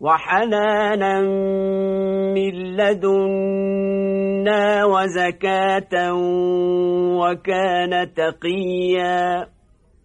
وحنانا من لدنا وزكاة وكان تقيا.